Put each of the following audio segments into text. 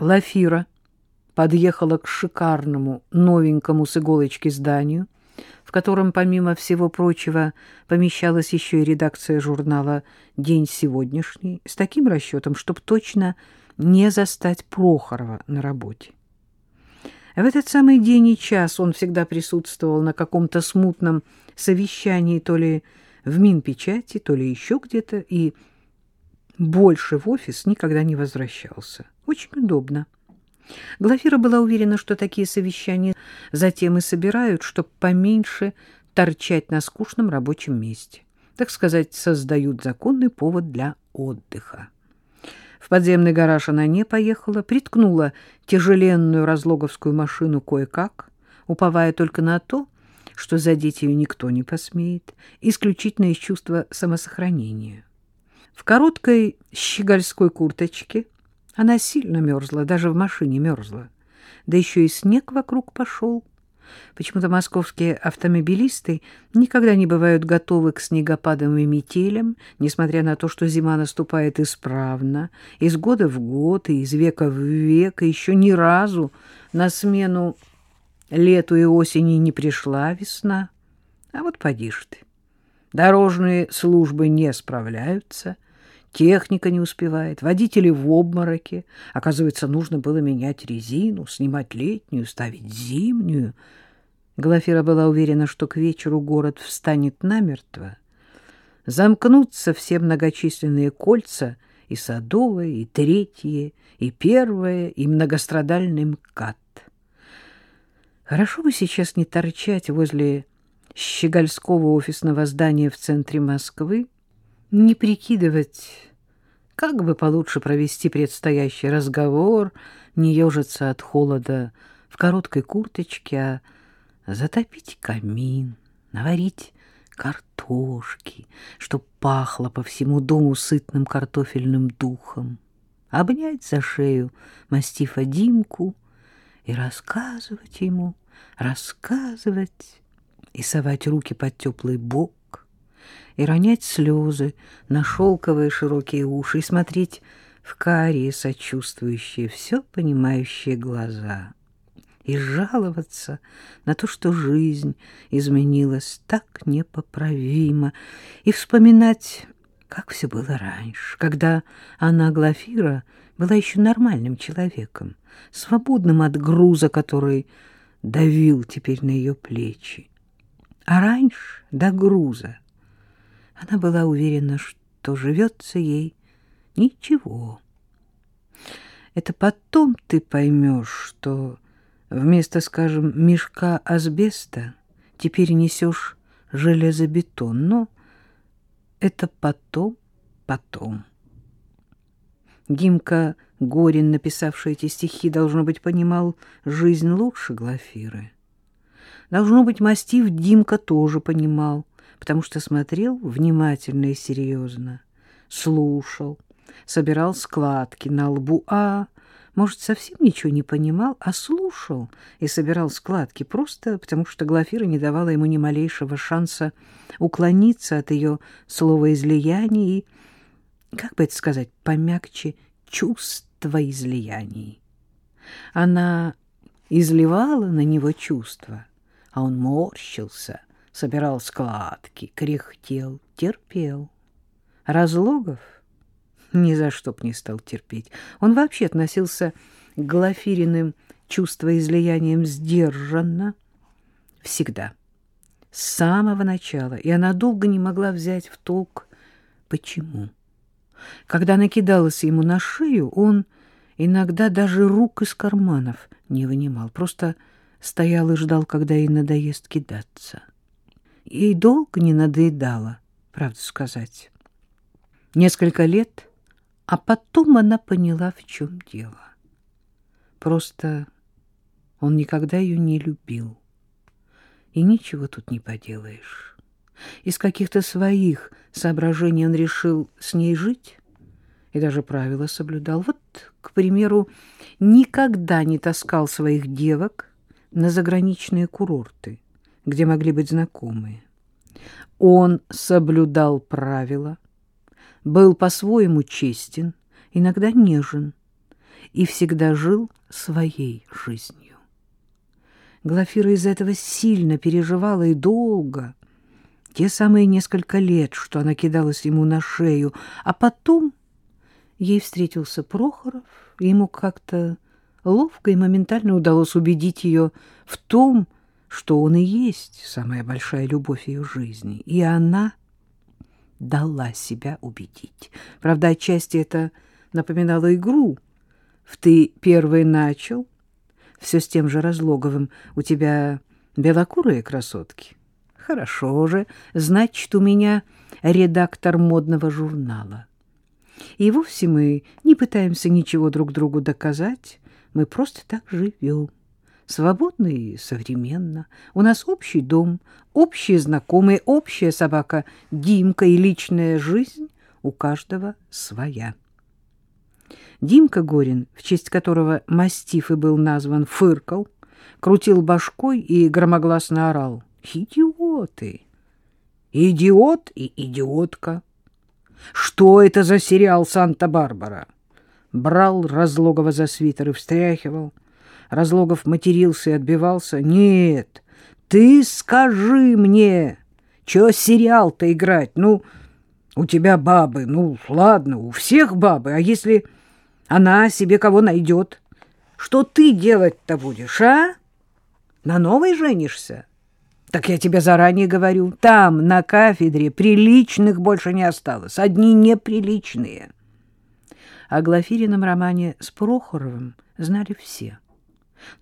Лафира подъехала к шикарному новенькому с иголочки зданию, в котором, помимо всего прочего, помещалась еще и редакция журнала «День сегодняшний», с таким расчетом, чтобы точно не застать Прохорова на работе. В этот самый день и час он всегда присутствовал на каком-то смутном совещании, то ли в Минпечати, то ли еще где-то, и больше в офис никогда не возвращался. Очень удобно. Глафира была уверена, что такие совещания затем и собирают, чтобы поменьше торчать на скучном рабочем месте. Так сказать, создают законный повод для отдыха. В подземный гараж она не поехала, приткнула тяжеленную разлоговскую машину кое-как, уповая только на то, что задеть ее никто не посмеет, исключительно из чувства самосохранения. В короткой щегольской курточке она сильно мерзла, даже в машине мерзла. Да еще и снег вокруг пошел. Почему-то московские автомобилисты никогда не бывают готовы к снегопадам и метелям, несмотря на то, что зима наступает исправно, из года в год и из века в век, и еще ни разу на смену лету и осени не пришла весна. А вот поди ж ты. Дорожные службы не справляются — Техника не успевает, водители в обмороке. Оказывается, нужно было менять резину, снимать летнюю, ставить зимнюю. Глафира была уверена, что к вечеру город встанет намертво. Замкнутся все многочисленные кольца, и садовое, и третье, и первое, и многострадальный МКАД. Хорошо бы сейчас не торчать возле щегольского офисного здания в центре Москвы, не прикидывать, как бы получше провести предстоящий разговор, не ежиться от холода в короткой курточке, а затопить камин, наварить картошки, чтоб пахло по всему дому сытным картофельным духом, обнять за шею мастифа Димку и рассказывать ему, рассказывать и совать руки под теплый бок, и ронять слезы на шелковые широкие уши и смотреть в карие сочувствующие, все понимающие глаза и жаловаться на то, что жизнь изменилась так непоправимо, и вспоминать, как все было раньше, когда она, Глафира, была еще нормальным человеком, свободным от груза, который давил теперь на ее плечи. А раньше до груза она была уверена, что живется ей ничего. Это потом ты поймешь, что вместо, скажем, мешка асбеста теперь несешь железобетон. Но это потом, потом. Димка Горин, написавший эти стихи, должно быть, понимал жизнь лучше Глафиры. Должно быть, мастив Димка тоже понимал, потому что смотрел внимательно и серьезно, слушал, собирал складки на лбу, а, может, совсем ничего не понимал, а слушал и собирал складки просто потому, что Глафира не давала ему ни малейшего шанса уклониться от ее словоизлияний и, как бы это сказать, помягче, чувства излияний. Она изливала на него чувства, а он морщился, собирал складки, кряхтел, терпел. Разлогов ни за что б не стал терпеть. Он вообще относился к Глафириным чувствоизлияниям сдержанно всегда, с самого начала, и она долго не могла взять в толк, почему. Когда накидалась ему на шею, он иногда даже рук из карманов не вынимал, просто стоял и ждал, когда ей надоест кидаться. Ей долго не надоедало, правду сказать. Несколько лет, а потом она поняла, в чем дело. Просто он никогда ее не любил. И ничего тут не поделаешь. Из каких-то своих соображений он решил с ней жить и даже правила соблюдал. Вот, к примеру, никогда не таскал своих девок на заграничные курорты где могли быть знакомые. Он соблюдал правила, был по-своему честен, иногда нежен, и всегда жил своей жизнью. Глафира из этого сильно переживала и долго, те самые несколько лет, что она кидалась ему на шею, а потом ей встретился Прохоров, и ему как-то ловко и моментально удалось убедить ее в том, что он и есть самая большая любовь ее жизни, и она дала себя убедить. Правда, отчасти это напоминало игру. В ты первый начал, все с тем же Разлоговым, у тебя белокурые красотки. Хорошо же, значит, у меня редактор модного журнала. И вовсе мы не пытаемся ничего друг другу доказать, мы просто так живем. Свободно и современно. У нас общий дом, общие знакомые, общая собака Димка и личная жизнь у каждого своя. Димка Горин, в честь которого мастиф и был назван, фыркал, крутил башкой и громогласно орал. «Идиоты! Идиот и идиотка! Что это за сериал «Санта-Барбара»?» Брал Разлогова за свитер и встряхивал. Разлогов матерился и отбивался. «Нет, ты скажи мне, чё сериал-то играть? Ну, у тебя бабы, ну, ладно, у всех бабы, а если она себе кого найдет, что ты делать-то будешь, а? На новой женишься?» Так я тебе заранее говорю, там, на кафедре, приличных больше не осталось, одни неприличные. О Глафирином романе с Прохоровым знали все,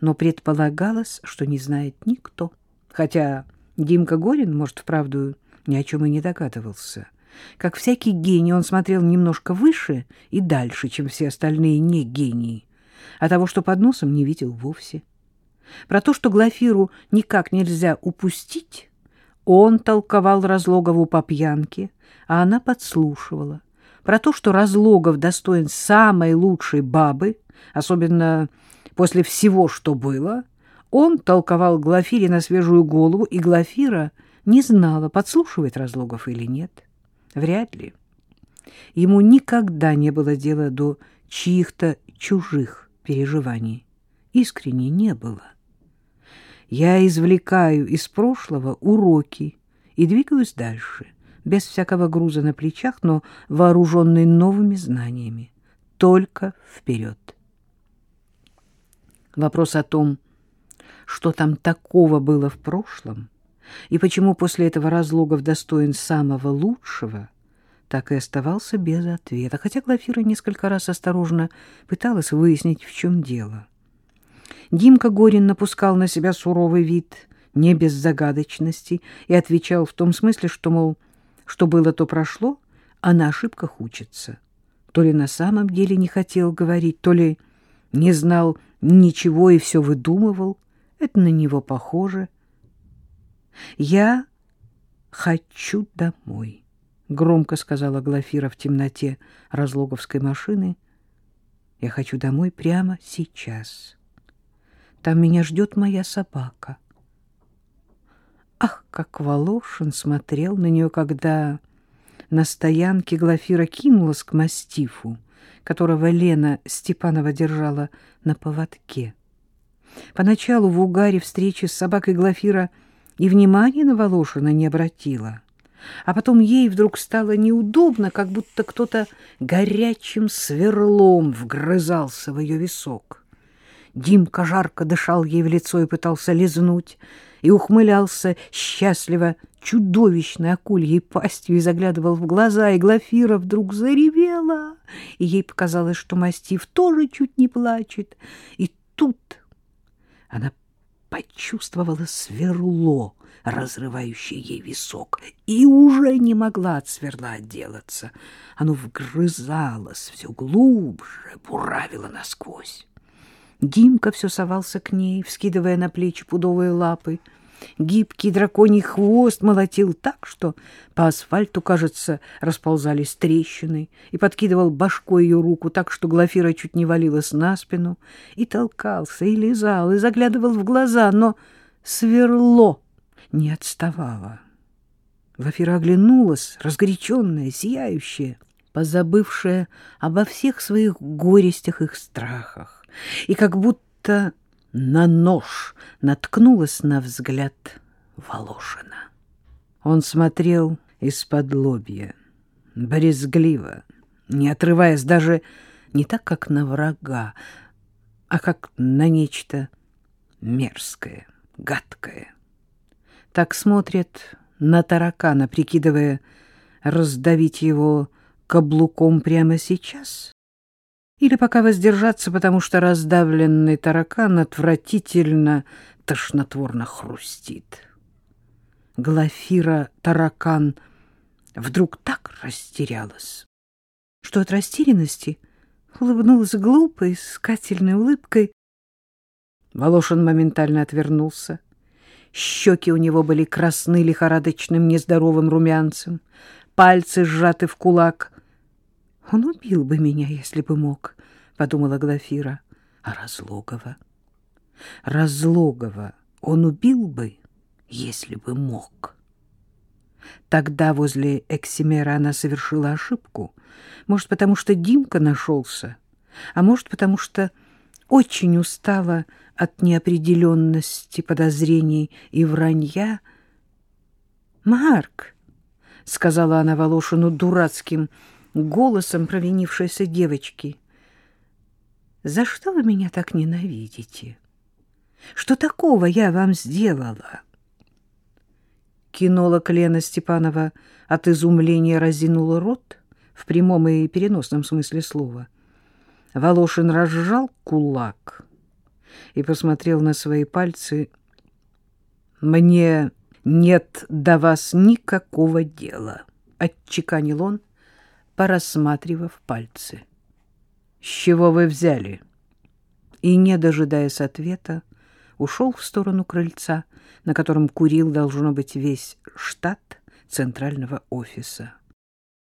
но предполагалось, что не знает никто, хотя Димка Горин, может, вправду, ни о чем и не догадывался. Как всякий гений, он смотрел немножко выше и дальше, чем все остальные не гении, а того, что под носом, не видел вовсе. Про то, что Глафиру никак нельзя упустить, он толковал Разлогову по пьянке, а она подслушивала. Про то, что Разлогов достоин самой лучшей бабы, особенно после всего, что было, он толковал Глафире на свежую голову, и Глафира не знала, подслушивает Разлогов или нет. Вряд ли. Ему никогда не было дела до чьих-то чужих переживаний. Искренне не было. Я извлекаю из прошлого уроки и двигаюсь дальше, без всякого груза на плечах, но вооруженный новыми знаниями. Только вперед. Вопрос о том, что там такого было в прошлом, и почему после этого Разлогов достоин самого лучшего, так и оставался без ответа, хотя Глафира несколько раз осторожно пыталась выяснить, в чем дело. Димка Горин напускал на себя суровый вид, не без загадочности, и отвечал в том смысле, что, мол, что было, то прошло, а на ошибках учатся. То ли на самом деле не хотел говорить, то ли не знал ничего и все выдумывал. Это на него похоже. «Я хочу домой», — громко сказала Глафира в темноте разлоговской машины. «Я хочу домой прямо сейчас». Там меня ждет моя собака. Ах, как Волошин смотрел на нее, когда на стоянке Глафира кинулась к мастифу, которого Лена Степанова держала на поводке. Поначалу в угаре встречи с собакой Глафира и внимания на Волошина не обратила, а потом ей вдруг стало неудобно, как будто кто-то горячим сверлом вгрызался в ее висок. Димка жарко дышал ей в лицо и пытался лизнуть, и ухмылялся счастливо чудовищной акульей пастью и заглядывал в глаза, и Глафира вдруг заревела, и ей показалось, что мастиф тоже чуть не плачет. И тут она почувствовала сверло, разрывающее ей висок, и уже не могла от сверла отделаться. Оно вгрызалось все глубже, буравило насквозь. Димка все совался к ней, вскидывая на плечи пудовые лапы. Гибкий драконий хвост молотил так, что по асфальту, кажется, расползались трещины, и подкидывал башкой ее руку так, что Глафира чуть не валилась на спину, и толкался, и лизал, и заглядывал в глаза, но сверло не отставало. Глафира оглянулась, разгоряченная, сияющая. Позабывшая обо всех своих горестях и страхах, и как будто на нож наткнулась на взгляд Волошина. Он смотрел из-под лобья, брезгливо, не отрываясь даже не так, как на врага, а как на нечто мерзкое, гадкое. Так смотрят на таракана, прикидывая раздавить его каблуком прямо сейчас? Или пока воздержаться, потому что раздавленный таракан отвратительно, тошнотворно хрустит? Глафира таракан вдруг так растерялась, что от растерянности улыбнулась глупой, искательной улыбкой. Волошин моментально отвернулся. Щеки у него были красны лихорадочным нездоровым румянцем, пальцы сжаты в кулак. «Он убил бы меня, если бы мог», — подумала Глафира. «А Разлогова? Разлогова он убил бы, если бы мог». Тогда возле Эксимера она совершила ошибку. Может, потому что Димка нашелся, а может, потому что очень устала от неопределенности, подозрений и вранья. «Марк!» — сказала она Волошину дурацким голосом провинившейся девочки. «За что вы меня так ненавидите? Что такого я вам сделала?» Кинолог Лена Степанова от изумления разинула рот в прямом и переносном смысле слова. Волошин разжал кулак и посмотрел на свои пальцы. «Мне нет до вас никакого дела», — отчеканил он, порассматривав пальцы. «С чего вы взяли?» И, не дожидаясь ответа, ушел в сторону крыльца, на котором курил, должно быть, весь штат центрального офиса.